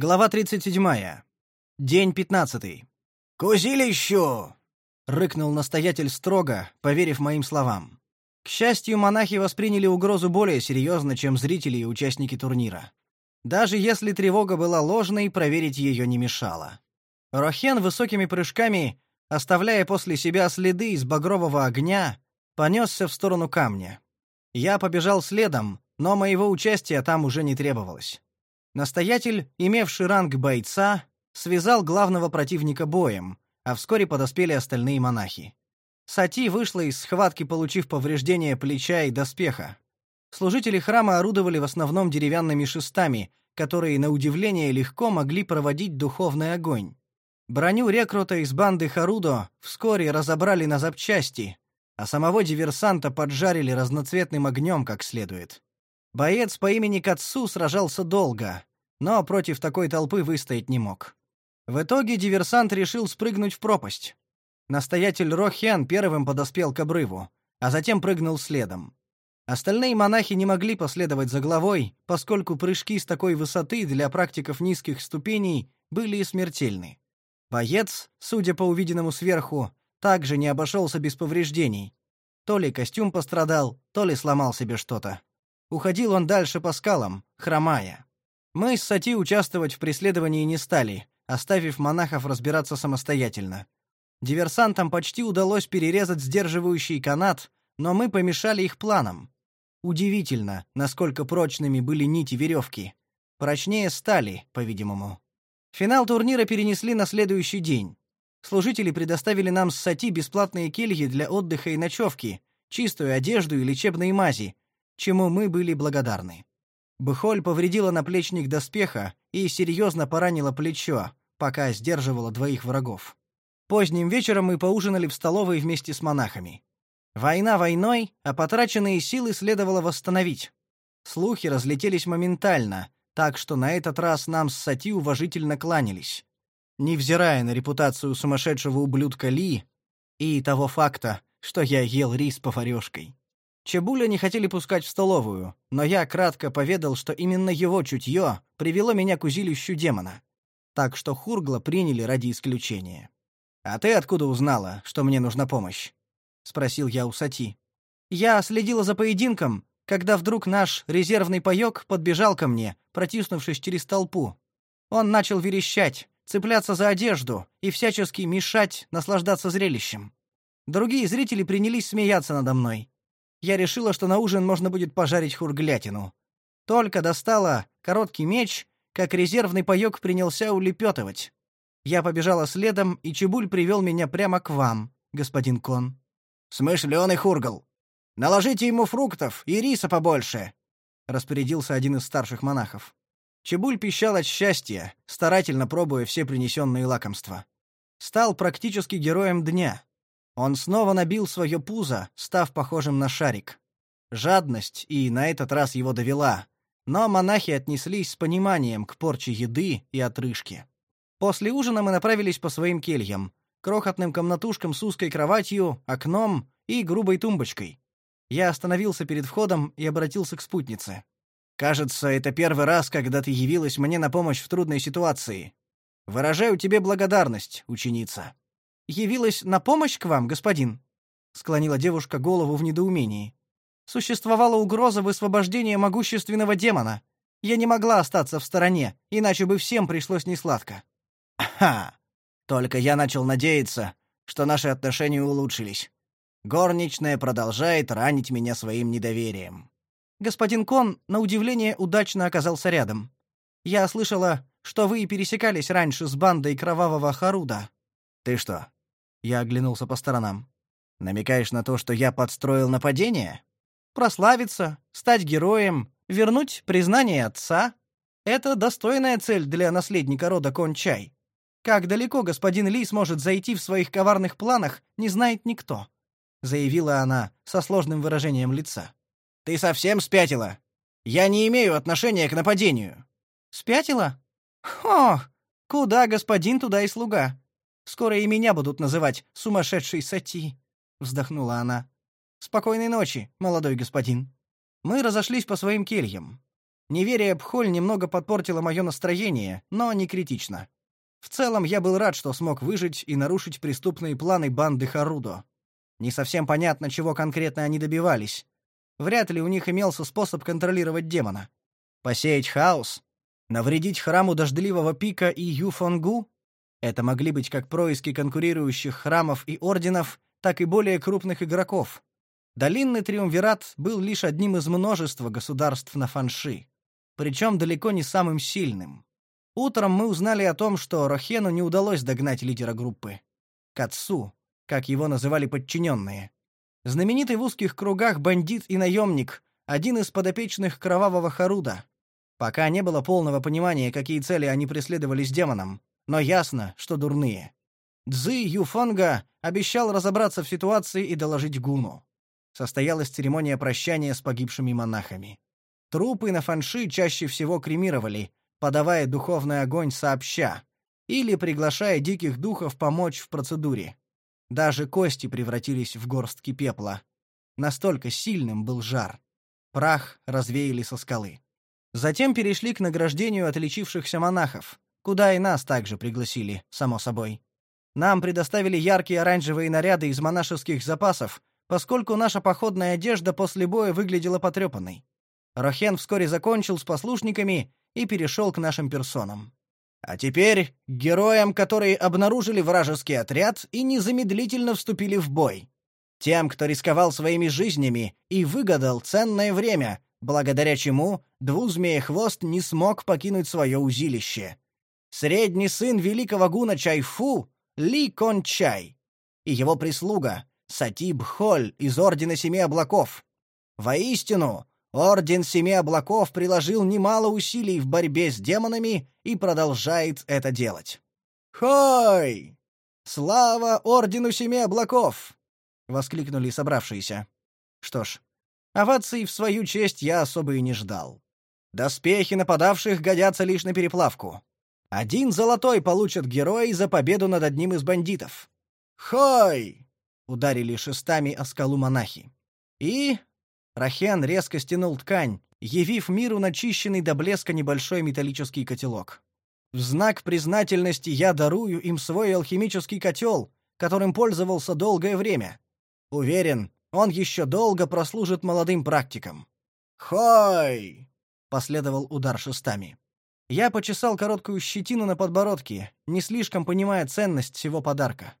Глава 37. День 15. «К узилищу!» — рыкнул настоятель строго, поверив моим словам. К счастью, монахи восприняли угрозу более серьезно, чем зрители и участники турнира. Даже если тревога была ложной, проверить ее не мешало. Рохен высокими прыжками, оставляя после себя следы из багрового огня, понесся в сторону камня. Я побежал следом, но моего участия там уже не требовалось. Настоятель, имевший ранг бойца, связал главного противника боем, а вскоре подоспели остальные монахи. Сати вышла из схватки, получив повреждение плеча и доспеха. Служители храма орудовали в основном деревянными шестами, которые, на удивление, легко могли проводить духовный огонь. Броню рекрута из банды Харудо вскоре разобрали на запчасти, а самого диверсанта поджарили разноцветным огнем как следует. Боец по имени Кацу сражался долго, но против такой толпы выстоять не мог. В итоге диверсант решил спрыгнуть в пропасть. Настоятель Рохен первым подоспел к обрыву, а затем прыгнул следом. Остальные монахи не могли последовать за главой, поскольку прыжки с такой высоты для практиков низких ступеней были смертельны. Боец, судя по увиденному сверху, также не обошелся без повреждений. То ли костюм пострадал, то ли сломал себе что-то. Уходил он дальше по скалам, хромая. Мы с Сати участвовать в преследовании не стали, оставив монахов разбираться самостоятельно. Диверсантам почти удалось перерезать сдерживающий канат, но мы помешали их планам. Удивительно, насколько прочными были нити веревки. Прочнее стали, по-видимому. Финал турнира перенесли на следующий день. Служители предоставили нам с Сати бесплатные кельи для отдыха и ночевки, чистую одежду и лечебные мази, чему мы были благодарны. Бхоль повредила наплечник доспеха и серьезно поранила плечо, пока сдерживала двоих врагов. Поздним вечером мы поужинали в столовой вместе с монахами. Война войной, а потраченные силы следовало восстановить. Слухи разлетелись моментально, так что на этот раз нам с Сати уважительно кланялись. Невзирая на репутацию сумасшедшего ублюдка Ли и того факта, что я ел рис по поварёшкой. Чебуля не хотели пускать в столовую, но я кратко поведал, что именно его чутье привело меня к узилищу демона. Так что Хургла приняли ради исключения. «А ты откуда узнала, что мне нужна помощь?» — спросил я у Сати. «Я следила за поединком, когда вдруг наш резервный паёк подбежал ко мне, протиснувшись через толпу. Он начал верещать, цепляться за одежду и всячески мешать наслаждаться зрелищем. Другие зрители принялись смеяться надо мной, я решила, что на ужин можно будет пожарить хурглятину. Только достала короткий меч, как резервный паёк принялся улепетывать. Я побежала следом, и Чебуль привел меня прямо к вам, господин Кон. Смышлёный хургал. Наложите ему фруктов и риса побольше, распорядился один из старших монахов. Чебуль пищал от счастья, старательно пробуя все принесенные лакомства. Стал практически героем дня. Он снова набил свое пузо, став похожим на шарик. Жадность и на этот раз его довела, но монахи отнеслись с пониманием к порче еды и отрыжке. После ужина мы направились по своим кельям, крохотным комнатушкам с узкой кроватью, окном и грубой тумбочкой. Я остановился перед входом и обратился к спутнице. Кажется, это первый раз, когда ты явилась мне на помощь в трудной ситуации. Выражаю тебе благодарность, ученица явилась на помощь к вам, господин?» — склонила девушка голову в недоумении. «Существовала угроза высвобождения могущественного демона. Я не могла остаться в стороне, иначе бы всем пришлось несладко». «Ха! Только я начал надеяться, что наши отношения улучшились. Горничная продолжает ранить меня своим недоверием». Господин Кон, на удивление, удачно оказался рядом. «Я слышала, что вы пересекались раньше с бандой Кровавого Харуда». «Ты что, я оглянулся по сторонам. Намекаешь на то, что я подстроил нападение? Прославиться, стать героем, вернуть признание отца это достойная цель для наследника рода Кончай. Как далеко господин Ли сможет зайти в своих коварных планах, не знает никто, заявила она со сложным выражением лица. Ты совсем спятила? Я не имею отношения к нападению. Спятила? Хо, куда господин, туда и слуга. Скоро и меня будут называть сумасшедшей Сати, вздохнула она. Спокойной ночи, молодой господин. Мы разошлись по своим кельям. Неверие Пхоль немного подпортило мое настроение, но не критично. В целом, я был рад, что смог выжить и нарушить преступные планы банды Харудо. Не совсем понятно, чего конкретно они добивались. Вряд ли у них имелся способ контролировать демона. Посеять хаос? Навредить храму Дождливого Пика и Юфонгу? Это могли быть как происки конкурирующих храмов и орденов, так и более крупных игроков. Долинный Триумвират был лишь одним из множества государств на Фанши, причем далеко не самым сильным. Утром мы узнали о том, что Рохену не удалось догнать лидера группы. Кацу, как его называли подчиненные. Знаменитый в узких кругах бандит и наемник, один из подопечных кровавого Харуда. Пока не было полного понимания, какие цели они преследовали с демоном, но ясно, что дурные. Цзы Юфонга обещал разобраться в ситуации и доложить Гуну. Состоялась церемония прощания с погибшими монахами. Трупы на фанши чаще всего кремировали, подавая духовный огонь сообща, или приглашая диких духов помочь в процедуре. Даже кости превратились в горстки пепла. Настолько сильным был жар. Прах развеяли со скалы. Затем перешли к награждению отличившихся монахов, куда и нас также пригласили, само собой. Нам предоставили яркие оранжевые наряды из монашеских запасов, поскольку наша походная одежда после боя выглядела потрепанной. Рохен вскоре закончил с послушниками и перешел к нашим персонам. А теперь к героям, которые обнаружили вражеский отряд и незамедлительно вступили в бой. Тем, кто рисковал своими жизнями и выгадал ценное время, благодаря чему двузмеехвост не смог покинуть свое узилище. Средний сын великого гуна Чайфу Ли Кон Чай и его прислуга Сатиб Холь из Ордена Семи Облаков. Воистину, Орден Семи Облаков приложил немало усилий в борьбе с демонами и продолжает это делать. «Хой! Слава Ордену Семи Облаков!» — воскликнули собравшиеся. Что ж, оваций в свою честь я особо и не ждал. Доспехи нападавших годятся лишь на переплавку. Один золотой получат герои за победу над одним из бандитов. «Хой!» — ударили шестами о скалу монахи. И Рахен резко стянул ткань, явив миру начищенный до блеска небольшой металлический котелок. В знак признательности я дарую им свой алхимический котел, которым пользовался долгое время. Уверен, он еще долго прослужит молодым практикам. «Хой!» — последовал удар шестами. Я почесал короткую щетину на подбородке, не слишком понимая ценность всего подарка.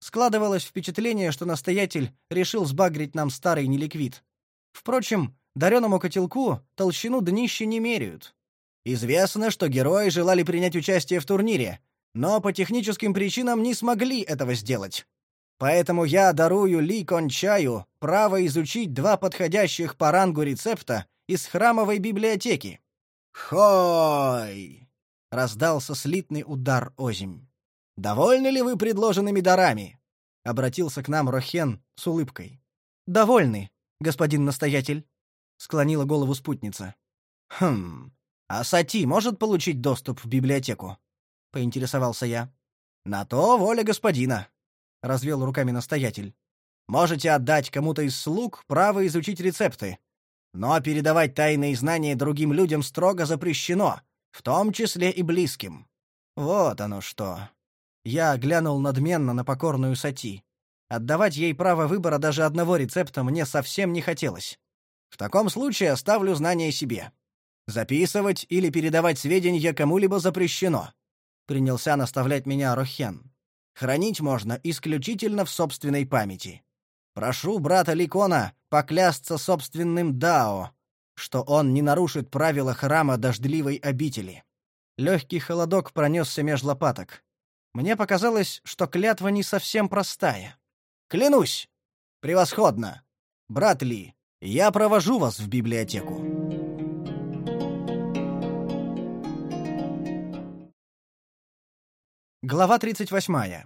Складывалось впечатление, что настоятель решил сбагрить нам старый неликвид. Впрочем, дареному котелку толщину днища не меряют. Известно, что герои желали принять участие в турнире, но по техническим причинам не смогли этого сделать. Поэтому я дарую Ли Кончаю право изучить два подходящих по рангу рецепта из храмовой библиотеки. Хой! раздался слитный удар озимь. Довольны ли вы предложенными дарами? обратился к нам Рохен с улыбкой. Довольны, господин настоятель, склонила голову спутница. Хм. А Сати может получить доступ в библиотеку? поинтересовался я. На то воля господина, развел руками настоятель. Можете отдать кому-то из слуг право изучить рецепты, но передавать тайные знания другим людям строго запрещено, в том числе и близким. Вот оно что. Я глянул надменно на покорную Сати. Отдавать ей право выбора даже одного рецепта мне совсем не хотелось. В таком случае оставлю знания себе. Записывать или передавать сведения кому-либо запрещено. Принялся наставлять меня Рохен. Хранить можно исключительно в собственной памяти. Прошу брата Ликона поклясться собственным дао, что он не нарушит правила храма дождливой обители. Легкий холодок пронесся меж лопаток. Мне показалось, что клятва не совсем простая. Клянусь. Превосходно. Брат Ли, я провожу вас в библиотеку. Глава 38.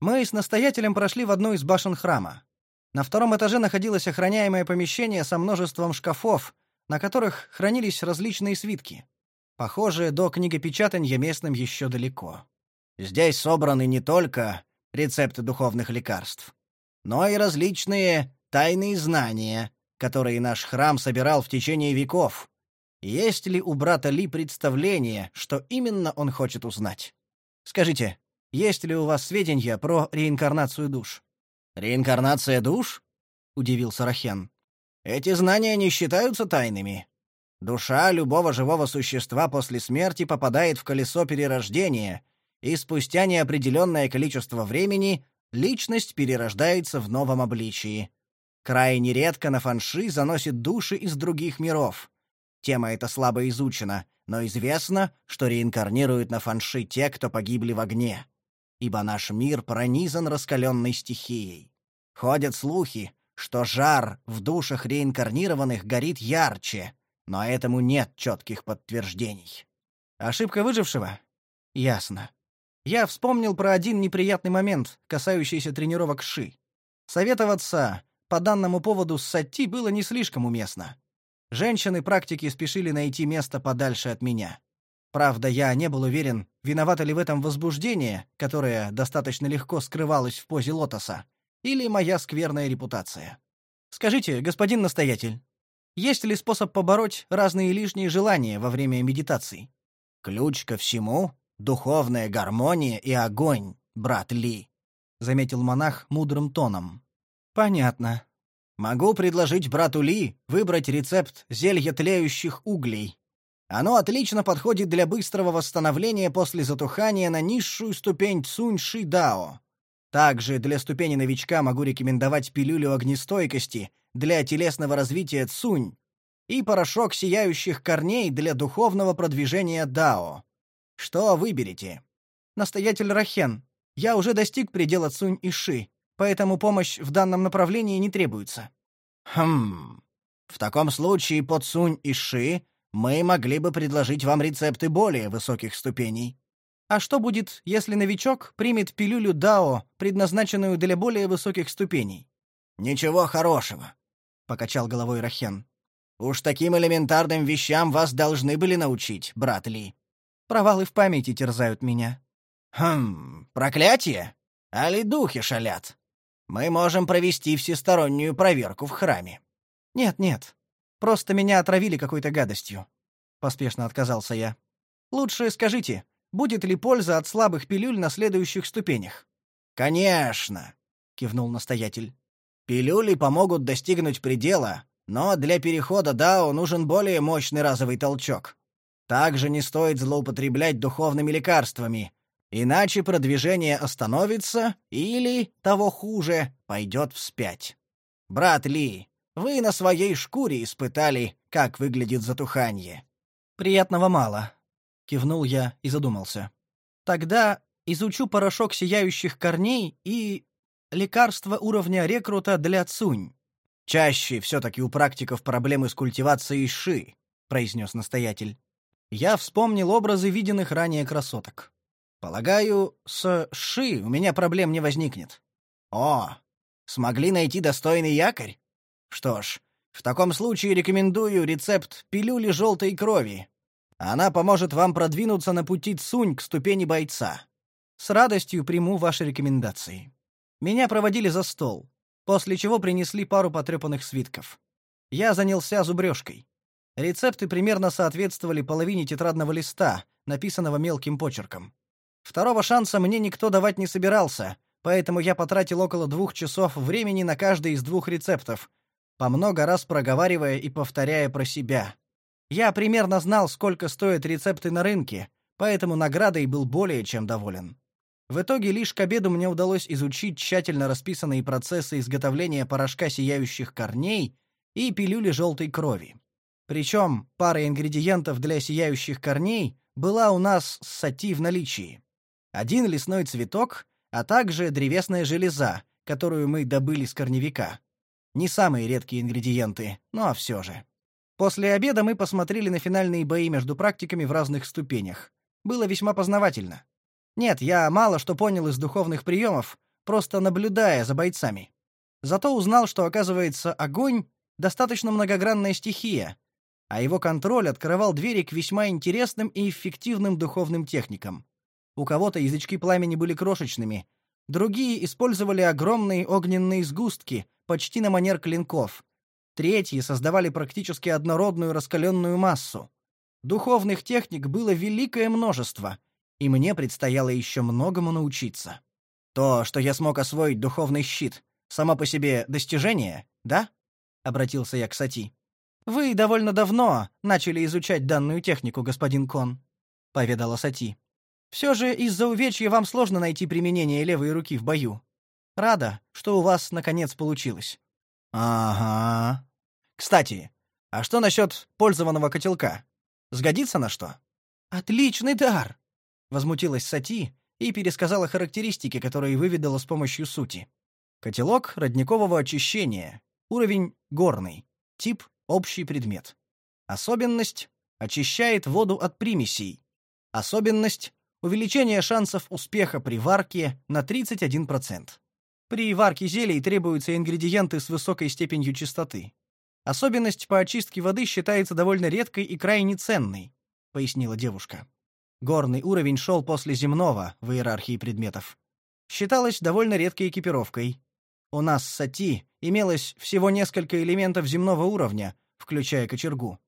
Мы с настоятелем прошли в одну из башен храма. На втором этаже находилось охраняемое помещение со множеством шкафов, на которых хранились различные свитки. Похоже, до книгопечатания местным еще далеко. Здесь собраны не только рецепты духовных лекарств, но и различные тайные знания, которые наш храм собирал в течение веков. Есть ли у брата Ли представление, что именно он хочет узнать? Скажите, есть ли у вас сведения про реинкарнацию душ? Реинкарнация душ? удивился Рахен. Эти знания не считаются тайными. Душа любого живого существа после смерти попадает в колесо перерождения, и спустя неопределенное количество времени личность перерождается в новом обличии. Крайне редко на фанши заносит души из других миров. Тема эта слабо изучена, но известно, что реинкарнируют на фанши те, кто погибли в огне. Ибо наш мир пронизан раскаленной стихией. Ходят слухи, что жар в душах реинкарнированных горит ярче, но этому нет четких подтверждений. Ошибка выжившего? Ясно. Я вспомнил про один неприятный момент, касающийся тренировок Ши. Советоваться по данному поводу с Сатти было не слишком уместно. Женщины практики спешили найти место подальше от меня. Правда, я не был уверен, виновато ли в этом возбуждение, которое достаточно легко скрывалось в позе лотоса, или моя скверная репутация. Скажите, господин настоятель, есть ли способ побороть разные лишние желания во время медитаций? Ключ ко всему духовная гармония и огонь, брат Ли, заметил монах мудрым тоном. Понятно. Могу предложить брату Ли выбрать рецепт зелья тлеющих углей. Оно отлично подходит для быстрого восстановления после затухания на низшую ступень Цунь Ши Дао. Также для ступени новичка могу рекомендовать пилюлю огнестойкости для телесного развития Цунь и порошок сияющих корней для духовного продвижения Дао. Что выберете? Настоятель Рахен, я уже достиг предела Цунь и Ши, поэтому помощь в данном направлении не требуется. Хм. В таком случае по Цунь и Ши мы могли бы предложить вам рецепты более высоких ступеней. А что будет, если новичок примет пилюлю Дао, предназначенную для более высоких ступеней? Ничего хорошего, покачал головой Рахен. Уж таким элементарным вещам вас должны были научить, брат Ли. Провалы в памяти терзают меня. Хм, проклятие? Али духи шалят? Мы можем провести всестороннюю проверку в храме. Нет, нет. Просто меня отравили какой-то гадостью. Поспешно отказался я. Лучше скажите, будет ли польза от слабых пилюль на следующих ступенях? Конечно, кивнул настоятель. Пилюли помогут достигнуть предела, но для перехода Дао нужен более мощный разовый толчок. Также не стоит злоупотреблять духовными лекарствами, иначе продвижение остановится или, того хуже, пойдет вспять. Брат Ли, вы на своей шкуре испытали, как выглядит затухание. Приятного мало, кивнул я и задумался. Тогда изучу порошок сияющих корней и лекарство уровня рекрута для цунь. Чаще все таки у практиков проблемы с культивацией ши, произнес настоятель я вспомнил образы виденных ранее красоток. Полагаю, с Ши у меня проблем не возникнет. О, смогли найти достойный якорь? Что ж, в таком случае рекомендую рецепт пилюли желтой крови. Она поможет вам продвинуться на пути Цунь к ступени бойца. С радостью приму ваши рекомендации. Меня проводили за стол, после чего принесли пару потрепанных свитков. Я занялся зубрежкой. Рецепты примерно соответствовали половине тетрадного листа, написанного мелким почерком. Второго шанса мне никто давать не собирался, поэтому я потратил около двух часов времени на каждый из двух рецептов, по много раз проговаривая и повторяя про себя. Я примерно знал, сколько стоят рецепты на рынке, поэтому наградой был более чем доволен. В итоге лишь к обеду мне удалось изучить тщательно расписанные процессы изготовления порошка сияющих корней и пилюли желтой крови. Причем пара ингредиентов для сияющих корней была у нас с сати в наличии. Один лесной цветок, а также древесная железа, которую мы добыли с корневика. Не самые редкие ингредиенты, но все же. После обеда мы посмотрели на финальные бои между практиками в разных ступенях. Было весьма познавательно. Нет, я мало что понял из духовных приемов, просто наблюдая за бойцами. Зато узнал, что оказывается огонь достаточно многогранная стихия, а его контроль открывал двери к весьма интересным и эффективным духовным техникам. У кого-то язычки пламени были крошечными, другие использовали огромные огненные сгустки, почти на манер клинков. Третьи создавали практически однородную раскаленную массу. Духовных техник было великое множество, и мне предстояло еще многому научиться. То, что я смог освоить духовный щит, само по себе достижение, да? Обратился я к Сати. Вы довольно давно начали изучать данную технику, господин Кон, поведала Сати. Все же из-за увечья вам сложно найти применение левой руки в бою. Рада, что у вас наконец получилось. Ага. Кстати, а что насчет пользованного котелка? Сгодится на что? Отличный дар, возмутилась Сати и пересказала характеристики, которые выведала с помощью сути. Котелок родникового очищения, уровень горный, тип общий предмет. Особенность очищает воду от примесей. Особенность увеличение шансов успеха при варке на 31%. При варке зелий требуются ингредиенты с высокой степенью чистоты. Особенность по очистке воды считается довольно редкой и крайне ценной, пояснила девушка. Горный уровень шел после земного в иерархии предметов. Считалось довольно редкой экипировкой. У нас с Сати имелось всего несколько элементов земного уровня, включая кочергу.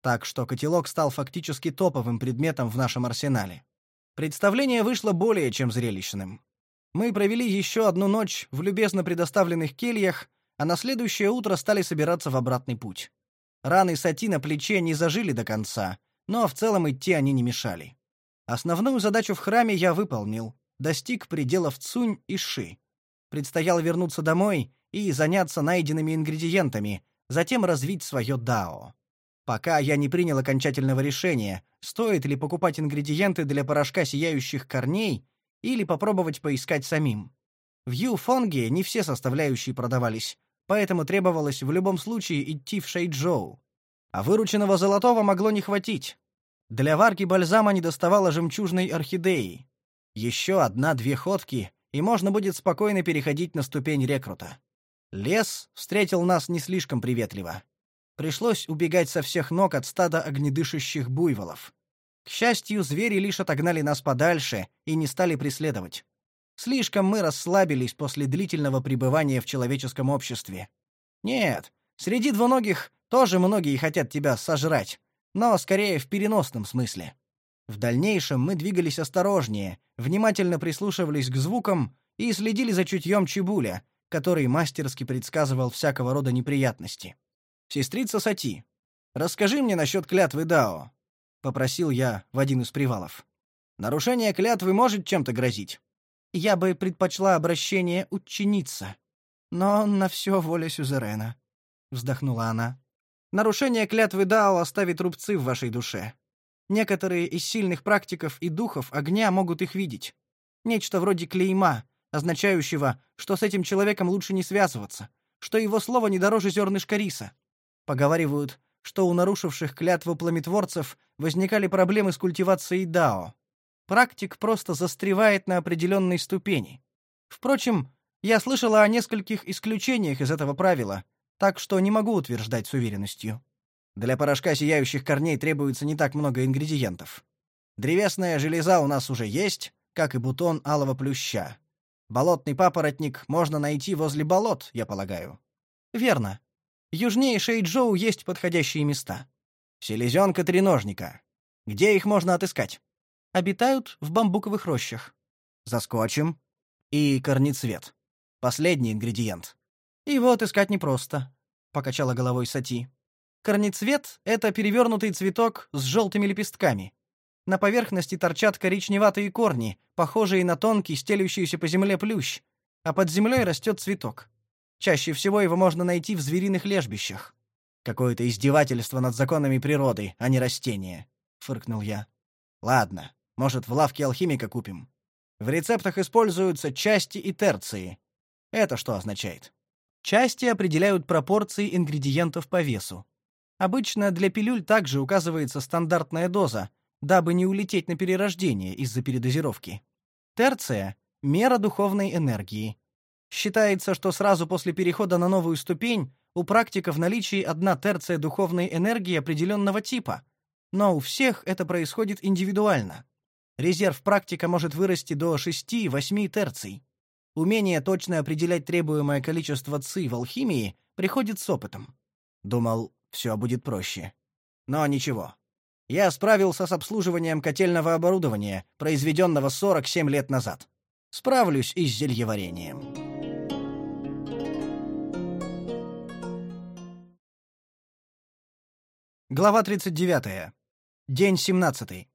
Так что котелок стал фактически топовым предметом в нашем арсенале. Представление вышло более чем зрелищным. Мы провели еще одну ночь в любезно предоставленных кельях, а на следующее утро стали собираться в обратный путь. Раны Сати на плече не зажили до конца, но в целом идти они не мешали. Основную задачу в храме я выполнил, достиг пределов Цунь и Ши. Предстояло вернуться домой и заняться найденными ингредиентами, затем развить свое дао. Пока я не принял окончательного решения, стоит ли покупать ингредиенты для порошка сияющих корней или попробовать поискать самим. В Юфонге не все составляющие продавались, поэтому требовалось в любом случае идти в Шэйчжоу. А вырученного золотого могло не хватить. Для варки бальзама недоставало жемчужной орхидеи. Еще одна-две ходки, и можно будет спокойно переходить на ступень рекрута. Лес встретил нас не слишком приветливо. Пришлось убегать со всех ног от стада огнедышащих буйволов. К счастью, звери лишь отогнали нас подальше и не стали преследовать. Слишком мы расслабились после длительного пребывания в человеческом обществе. Нет, среди двуногих тоже многие хотят тебя сожрать, но скорее в переносном смысле. В дальнейшем мы двигались осторожнее, внимательно прислушивались к звукам и следили за чутьем Чебуля, который мастерски предсказывал всякого рода неприятности. «Сестрица Сати, расскажи мне насчет клятвы Дао», — попросил я в один из привалов. «Нарушение клятвы может чем-то грозить?» «Я бы предпочла обращение ученица, но на все воля сюзерена», — вздохнула она. Нарушение клятвы Дао оставит рубцы в вашей душе. Некоторые из сильных практиков и духов огня могут их видеть. Нечто вроде клейма, означающего, что с этим человеком лучше не связываться, что его слово не дороже зернышка риса. Поговаривают, что у нарушивших клятву пламетворцев возникали проблемы с культивацией дао. Практик просто застревает на определенной ступени. Впрочем, я слышала о нескольких исключениях из этого правила, так что не могу утверждать с уверенностью. Для порошка сияющих корней требуется не так много ингредиентов. Древесная железа у нас уже есть, как и бутон алого плюща. Болотный папоротник можно найти возле болот, я полагаю. Верно. Южнее Шейджоу есть подходящие места. Селезенка треножника. Где их можно отыскать? Обитают в бамбуковых рощах. Заскочим. И корнецвет. Последний ингредиент. Его отыскать непросто, покачала головой Сати. Корнецвет это перевернутый цветок с желтыми лепестками. На поверхности торчат коричневатые корни, похожие на тонкий стелющийся по земле плющ, а под землей растет цветок. Чаще всего его можно найти в звериных лежбищах. Какое-то издевательство над законами природы, а не растение, фыркнул я. Ладно, может, в лавке алхимика купим. В рецептах используются части и терции. Это что означает? Части определяют пропорции ингредиентов по весу. Обычно для пилюль также указывается стандартная доза, дабы не улететь на перерождение из-за передозировки. Терция мера духовной энергии. Считается, что сразу после перехода на новую ступень у практика в наличии одна терция духовной энергии определенного типа, но у всех это происходит индивидуально. Резерв практика может вырасти до 6-8 терций. Умение точно определять требуемое количество ци в алхимии приходит с опытом. Думал, все будет проще. Но ничего. Я справился с обслуживанием котельного оборудования, произведенного 47 лет назад. Справлюсь и с зельеварением. Глава 39. День 17.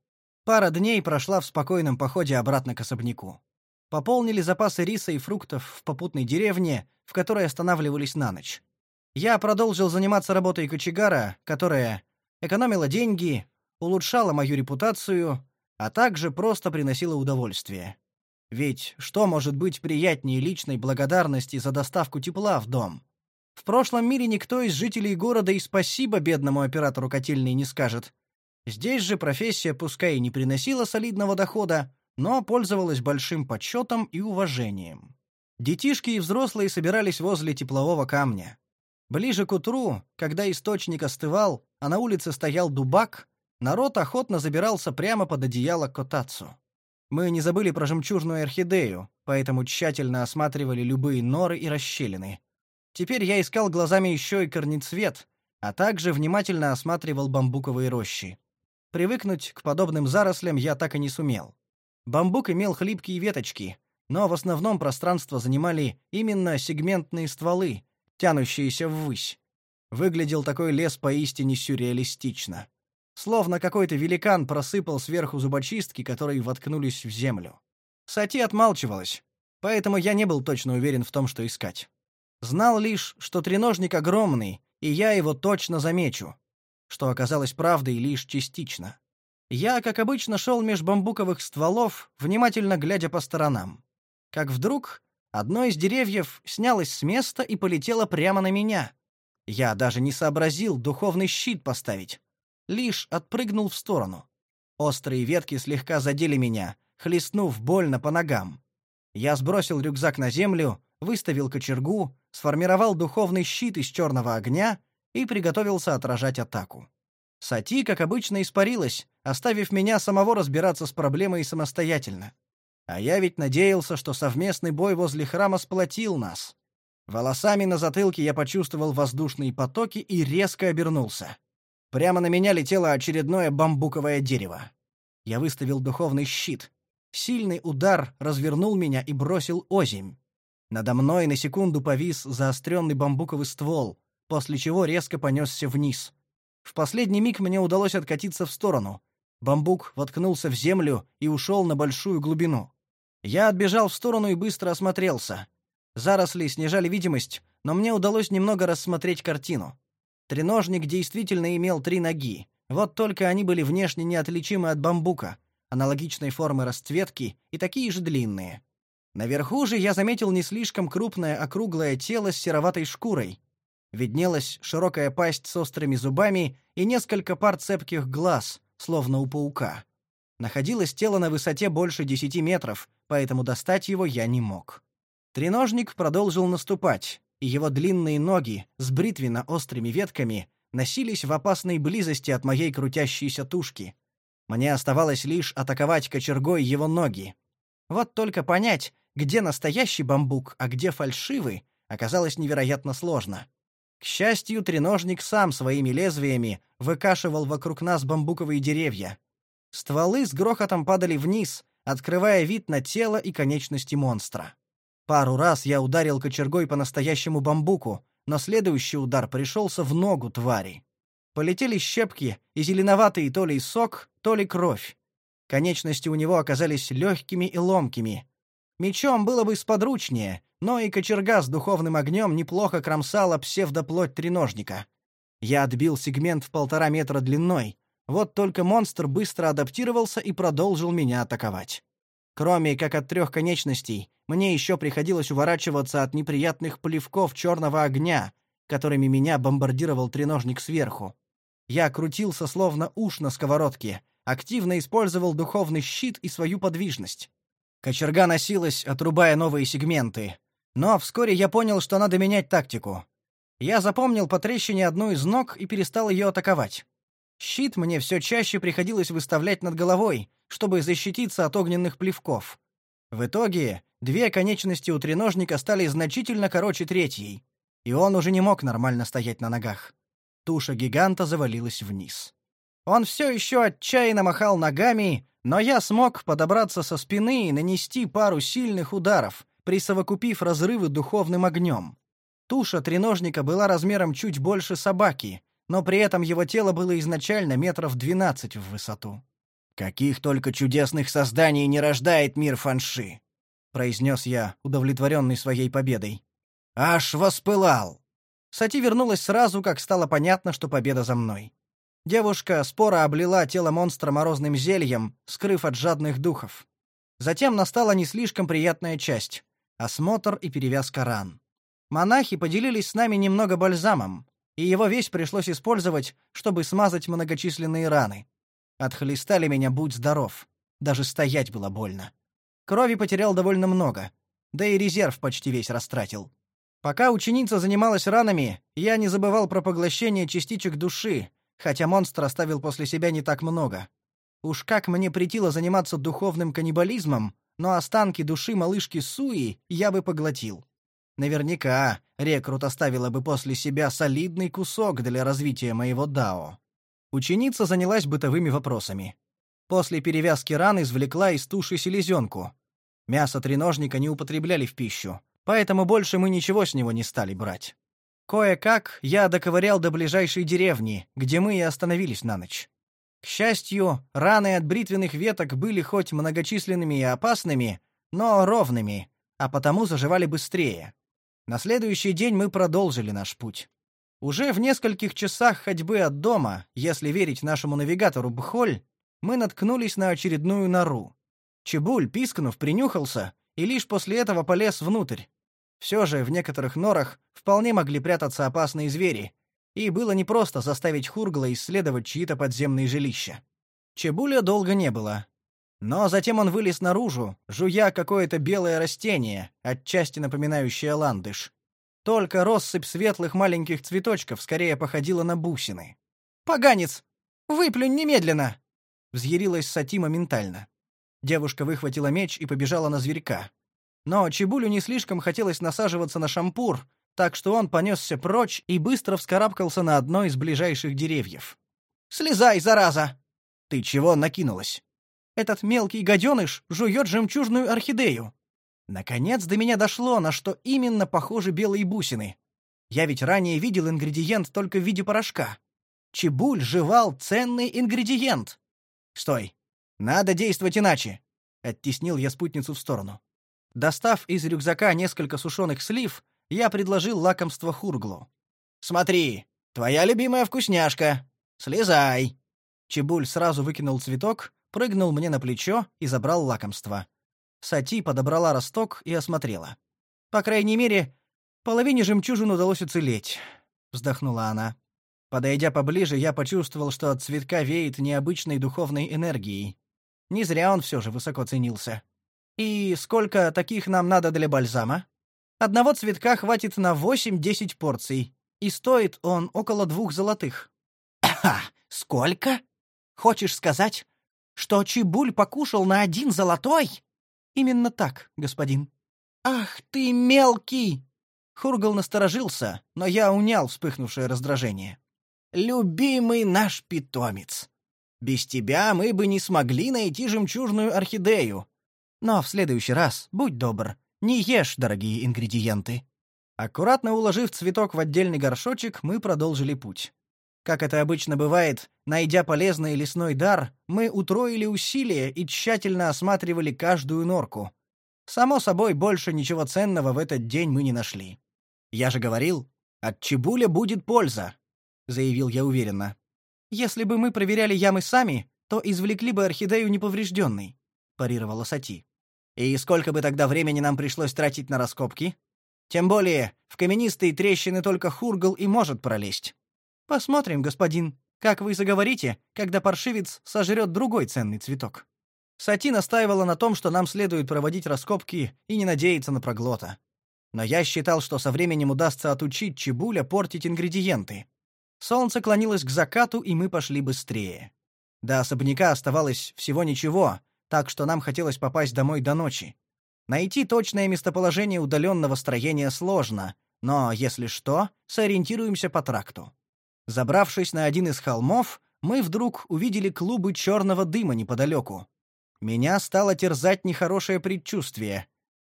Пара дней прошла в спокойном походе обратно к особняку. Пополнили запасы риса и фруктов в попутной деревне, в которой останавливались на ночь. Я продолжил заниматься работой кочегара, которая экономила деньги, улучшала мою репутацию, а также просто приносила удовольствие. Ведь что может быть приятнее личной благодарности за доставку тепла в дом? В прошлом мире никто из жителей города и спасибо бедному оператору котельной не скажет. Здесь же профессия пускай и не приносила солидного дохода, но пользовалась большим почетом и уважением. Детишки и взрослые собирались возле теплового камня. Ближе к утру, когда источник остывал, а на улице стоял дубак, народ охотно забирался прямо под одеяло котацу. Мы не забыли про жемчужную орхидею, поэтому тщательно осматривали любые норы и расщелины. Теперь я искал глазами еще и корнецвет, а также внимательно осматривал бамбуковые рощи. Привыкнуть к подобным зарослям я так и не сумел. Бамбук имел хлипкие веточки, но в основном пространство занимали именно сегментные стволы, тянущиеся ввысь. Выглядел такой лес поистине сюрреалистично. Словно какой-то великан просыпал сверху зубочистки, которые воткнулись в землю. Сати отмалчивалась, поэтому я не был точно уверен в том, что искать. Знал лишь, что треножник огромный, и я его точно замечу, что оказалось правдой лишь частично. Я, как обычно, шел меж бамбуковых стволов, внимательно глядя по сторонам. Как вдруг одно из деревьев снялось с места и полетело прямо на меня. Я даже не сообразил духовный щит поставить лишь отпрыгнул в сторону. Острые ветки слегка задели меня, хлестнув больно по ногам. Я сбросил рюкзак на землю, выставил кочергу, сформировал духовный щит из черного огня и приготовился отражать атаку. Сати, как обычно, испарилась, оставив меня самого разбираться с проблемой самостоятельно. А я ведь надеялся, что совместный бой возле храма сплотил нас. Волосами на затылке я почувствовал воздушные потоки и резко обернулся. Прямо на меня летело очередное бамбуковое дерево. Я выставил духовный щит. Сильный удар развернул меня и бросил озимь. Надо мной на секунду повис заостренный бамбуковый ствол, после чего резко понесся вниз. В последний миг мне удалось откатиться в сторону. Бамбук воткнулся в землю и ушел на большую глубину. Я отбежал в сторону и быстро осмотрелся. Заросли снижали видимость, но мне удалось немного рассмотреть картину. Треножник действительно имел три ноги. Вот только они были внешне неотличимы от бамбука, аналогичной формы расцветки и такие же длинные. Наверху же я заметил не слишком крупное округлое тело с сероватой шкурой. Виднелась широкая пасть с острыми зубами и несколько пар цепких глаз, словно у паука. Находилось тело на высоте больше десяти метров, поэтому достать его я не мог. Треножник продолжил наступать, и его длинные ноги с бритвенно-острыми ветками носились в опасной близости от моей крутящейся тушки. Мне оставалось лишь атаковать кочергой его ноги. Вот только понять, где настоящий бамбук, а где фальшивый, оказалось невероятно сложно. К счастью, треножник сам своими лезвиями выкашивал вокруг нас бамбуковые деревья. Стволы с грохотом падали вниз, открывая вид на тело и конечности монстра. Пару раз я ударил кочергой по настоящему бамбуку, но следующий удар пришелся в ногу твари. Полетели щепки и зеленоватый то ли сок, то ли кровь. Конечности у него оказались легкими и ломкими. Мечом было бы сподручнее, но и кочерга с духовным огнем неплохо кромсала псевдоплоть треножника. Я отбил сегмент в полтора метра длиной. Вот только монстр быстро адаптировался и продолжил меня атаковать. Кроме как от трех конечностей, мне еще приходилось уворачиваться от неприятных плевков черного огня, которыми меня бомбардировал треножник сверху. Я крутился словно уш на сковородке, активно использовал духовный щит и свою подвижность. Кочерга носилась, отрубая новые сегменты. Но вскоре я понял, что надо менять тактику. Я запомнил по трещине одну из ног и перестал ее атаковать. Щит мне все чаще приходилось выставлять над головой, чтобы защититься от огненных плевков. В итоге две конечности у треножника стали значительно короче третьей, и он уже не мог нормально стоять на ногах. Туша гиганта завалилась вниз. Он все еще отчаянно махал ногами, но я смог подобраться со спины и нанести пару сильных ударов, присовокупив разрывы духовным огнем. Туша треножника была размером чуть больше собаки, но при этом его тело было изначально метров двенадцать в высоту. «Каких только чудесных созданий не рождает мир фанши!» — произнес я, удовлетворенный своей победой. «Аж воспылал!» Сати вернулась сразу, как стало понятно, что победа за мной. Девушка споро облила тело монстра морозным зельем, скрыв от жадных духов. Затем настала не слишком приятная часть — осмотр и перевязка ран. Монахи поделились с нами немного бальзамом, и его весь пришлось использовать, чтобы смазать многочисленные раны. Отхлестали меня, будь здоров. Даже стоять было больно. Крови потерял довольно много, да и резерв почти весь растратил. Пока ученица занималась ранами, я не забывал про поглощение частичек души, хотя монстр оставил после себя не так много. Уж как мне притило заниматься духовным каннибализмом, но останки души малышки Суи я бы поглотил. Наверняка рекрут оставила бы после себя солидный кусок для развития моего дао. Ученица занялась бытовыми вопросами. После перевязки ран извлекла из туши селезенку. Мясо треножника не употребляли в пищу, поэтому больше мы ничего с него не стали брать. Кое-как я доковырял до ближайшей деревни, где мы и остановились на ночь. К счастью, раны от бритвенных веток были хоть многочисленными и опасными, но ровными, а потому заживали быстрее. На следующий день мы продолжили наш путь. Уже в нескольких часах ходьбы от дома, если верить нашему навигатору Бхоль, мы наткнулись на очередную нору. Чебуль, пискнув, принюхался и лишь после этого полез внутрь. Все же в некоторых норах вполне могли прятаться опасные звери, и было непросто заставить Хургла исследовать чьи-то подземные жилища. Чебуля долго не было, но затем он вылез наружу, жуя какое-то белое растение, отчасти напоминающее ландыш. Только россыпь светлых маленьких цветочков скорее походила на бусины. «Поганец! Выплюнь немедленно!» Взъярилась Сати моментально. Девушка выхватила меч и побежала на зверька. Но Чебулю не слишком хотелось насаживаться на шампур, так что он понесся прочь и быстро вскарабкался на одно из ближайших деревьев. «Слезай, зараза!» «Ты чего накинулась?» Этот мелкий гаденыш жует жемчужную орхидею. Наконец до меня дошло, на что именно похожи белые бусины. Я ведь ранее видел ингредиент только в виде порошка. Чебуль жевал ценный ингредиент. Стой. Надо действовать иначе. Оттеснил я спутницу в сторону. Достав из рюкзака несколько сушеных слив, я предложил лакомство Хурглу. Смотри, твоя любимая вкусняшка. Слезай. Чебуль сразу выкинул цветок, прыгнул мне на плечо и забрал лакомство. Сати подобрала росток и осмотрела. По крайней мере, половине жемчужин удалось уцелеть, вздохнула она. Подойдя поближе, я почувствовал, что от цветка веет необычной духовной энергией. Не зря он все же высоко ценился. И сколько таких нам надо для бальзама? Одного цветка хватит на восемь-десять порций, и стоит он около двух золотых. Ха, сколько? Хочешь сказать, что Чебуль покушал на один золотой? Именно так, господин. Ах ты мелкий! Хургал насторожился, но я унял вспыхнувшее раздражение. Любимый наш питомец. Без тебя мы бы не смогли найти жемчужную орхидею. Но в следующий раз, будь добр, не ешь дорогие ингредиенты. Аккуратно уложив цветок в отдельный горшочек, мы продолжили путь. Как это обычно бывает, найдя полезный лесной дар, мы утроили усилия и тщательно осматривали каждую норку. Само собой, больше ничего ценного в этот день мы не нашли. Я же говорил, от чебуля будет польза, заявил я уверенно. Если бы мы проверяли ямы сами, то извлекли бы орхидею неповрежденной, парировала Сати. И сколько бы тогда времени нам пришлось тратить на раскопки? Тем более, в каменистые трещины только Хургал и может пролезть. Посмотрим, господин, как вы заговорите, когда паршивец сожрет другой ценный цветок. Сати настаивала на том, что нам следует проводить раскопки и не надеяться на проглота. Но я считал, что со временем удастся отучить Чебуля портить ингредиенты. Солнце клонилось к закату, и мы пошли быстрее. До особняка оставалось всего ничего, так что нам хотелось попасть домой до ночи. Найти точное местоположение удаленного строения сложно, но, если что, сориентируемся по тракту. Забравшись на один из холмов, мы вдруг увидели клубы черного дыма неподалеку. Меня стало терзать нехорошее предчувствие.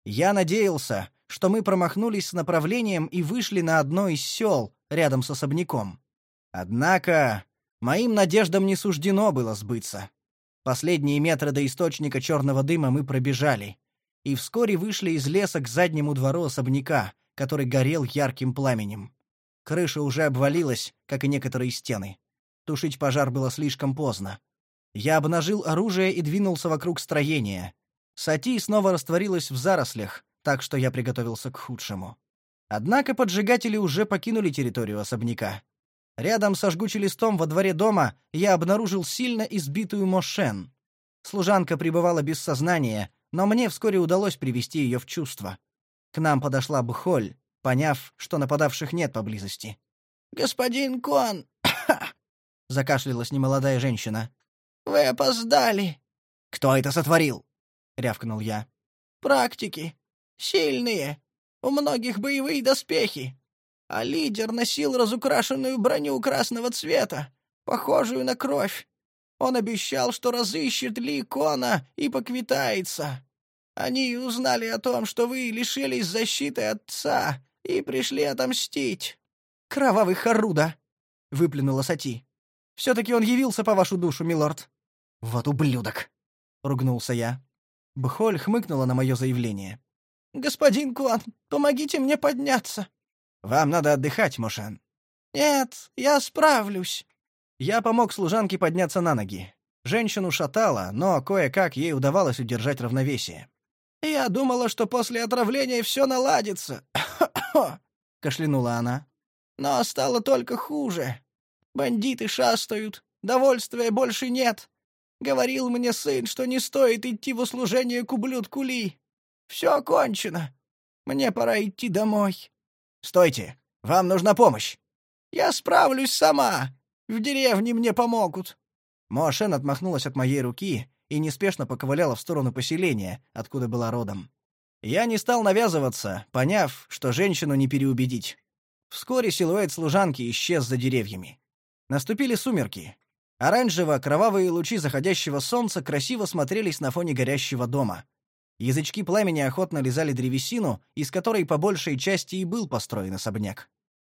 Я надеялся, что мы промахнулись с направлением и вышли на одно из сел рядом с особняком. Однако моим надеждам не суждено было сбыться. Последние метры до источника черного дыма мы пробежали и вскоре вышли из леса к заднему двору особняка, который горел ярким пламенем. Крыша уже обвалилась, как и некоторые стены. Тушить пожар было слишком поздно. Я обнажил оружие и двинулся вокруг строения. Сати снова растворилась в зарослях, так что я приготовился к худшему. Однако поджигатели уже покинули территорию особняка. Рядом со жгучим листом во дворе дома я обнаружил сильно избитую Мошен. Служанка пребывала без сознания, но мне вскоре удалось привести ее в чувство. К нам подошла Бхоль, поняв, что нападавших нет поблизости. «Господин Кон!» — закашлялась немолодая женщина. «Вы опоздали!» «Кто это сотворил?» — рявкнул я. «Практики. Сильные. У многих боевые доспехи а лидер носил разукрашенную броню красного цвета, похожую на кровь. Он обещал, что разыщет Ли Кона и поквитается. Они узнали о том, что вы лишились защиты отца и пришли отомстить. Кровавый Харуда, выплюнула Сати. Все-таки он явился по вашу душу, милорд. Вот ублюдок, ругнулся я. Бхоль хмыкнула на мое заявление. Господин Куан, помогите мне подняться. Вам надо отдыхать, Мошен. Нет, я справлюсь. Я помог служанке подняться на ноги. Женщину шатало, но кое-как ей удавалось удержать равновесие. Я думала, что после отравления все наладится. кашлянула она. Но стало только хуже. Бандиты шастают, довольствия больше нет. Говорил мне сын, что не стоит идти в услужение к ублюдку Ли. Все кончено. Мне пора идти домой. Стойте! Вам нужна помощь!» «Я справлюсь сама! В деревне мне помогут!» Моашен отмахнулась от моей руки и неспешно поковыляла в сторону поселения, откуда была родом. Я не стал навязываться, поняв, что женщину не переубедить. Вскоре силуэт служанки исчез за деревьями. Наступили сумерки. Оранжево-кровавые лучи заходящего солнца красиво смотрелись на фоне горящего дома. Язычки пламени охотно лизали древесину, из которой по большей части и был построен особняк.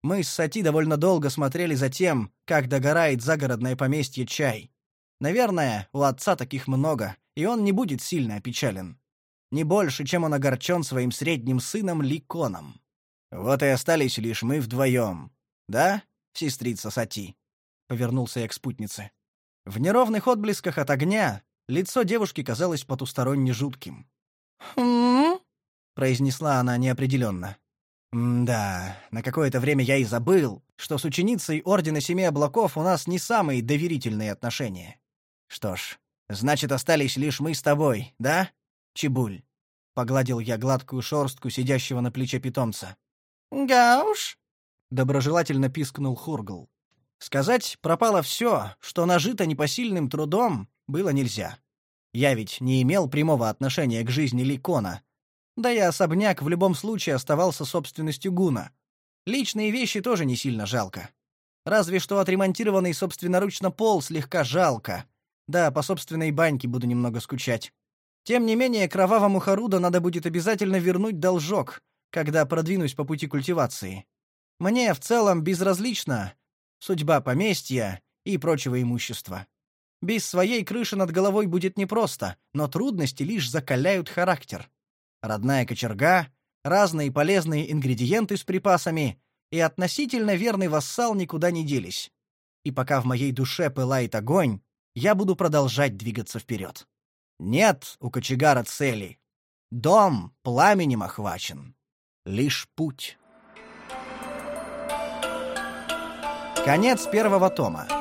Мы с Сати довольно долго смотрели за тем, как догорает загородное поместье чай. Наверное, у отца таких много, и он не будет сильно опечален. Не больше, чем он огорчен своим средним сыном Ликоном. Вот и остались лишь мы вдвоем. Да, сестрица Сати? Повернулся я к спутнице. В неровных отблесках от огня лицо девушки казалось потусторонне жутким. «Хм?» — произнесла она неопределенно. «Да, на какое-то время я и забыл, что с ученицей Ордена Семи Облаков у нас не самые доверительные отношения. Что ж, значит, остались лишь мы с тобой, да, Чебуль?» — погладил я гладкую шорстку сидящего на плече питомца. «Гауш?» — доброжелательно пискнул Хургл. Сказать пропало все, что нажито непосильным трудом, было нельзя. Я ведь не имел прямого отношения к жизни Ликона. Да и особняк в любом случае оставался собственностью Гуна. Личные вещи тоже не сильно жалко. Разве что отремонтированный собственноручно пол слегка жалко. Да, по собственной баньке буду немного скучать. Тем не менее, кровавому Харуда надо будет обязательно вернуть должок, когда продвинусь по пути культивации. Мне в целом безразлична судьба поместья и прочего имущества. Без своей крыши над головой будет непросто, но трудности лишь закаляют характер. Родная кочерга, разные полезные ингредиенты с припасами и относительно верный вассал никуда не делись. И пока в моей душе пылает огонь, я буду продолжать двигаться вперед. Нет у кочегара цели. Дом пламенем охвачен. Лишь путь. Конец первого тома.